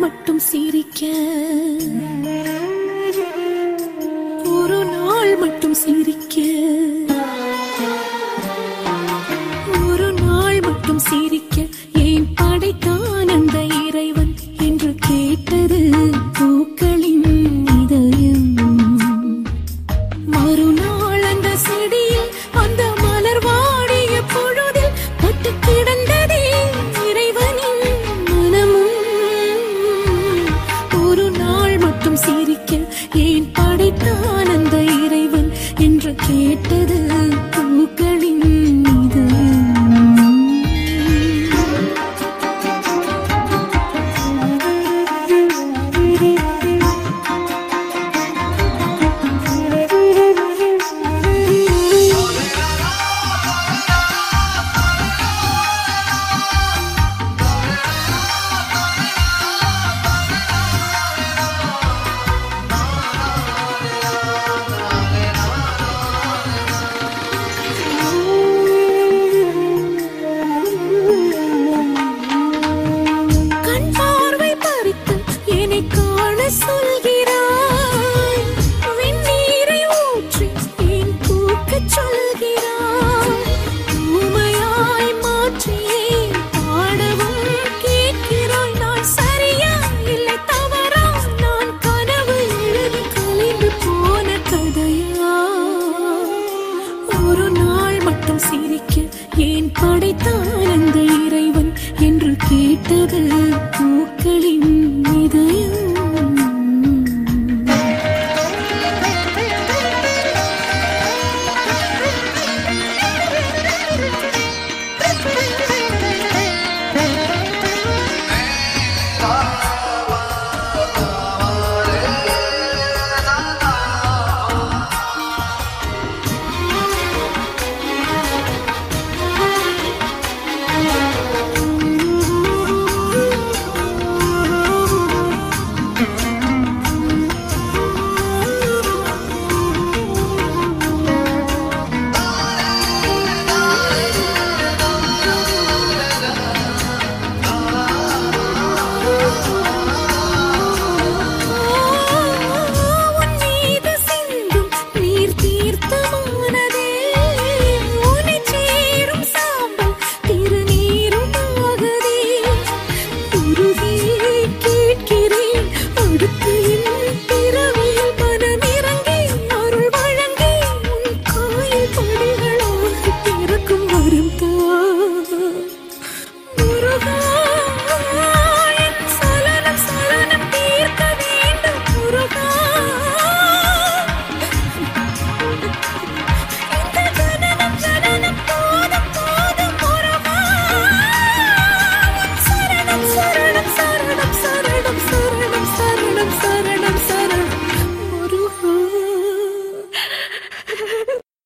மட்டும் சிரிக்க. ஒரு நாள் மட்டும் சிரிக்க. ஒரு நாள் மட்டும் சிரிக்க. ஏன் படைத்தான் அந்த இறைவன் என்று கேட்டது பூக்களின் இதயம். மறுநாள் அந்த செடி கேட்டது விளங்க இறைவன் என்று கேட்டது பூக்களின் மீது.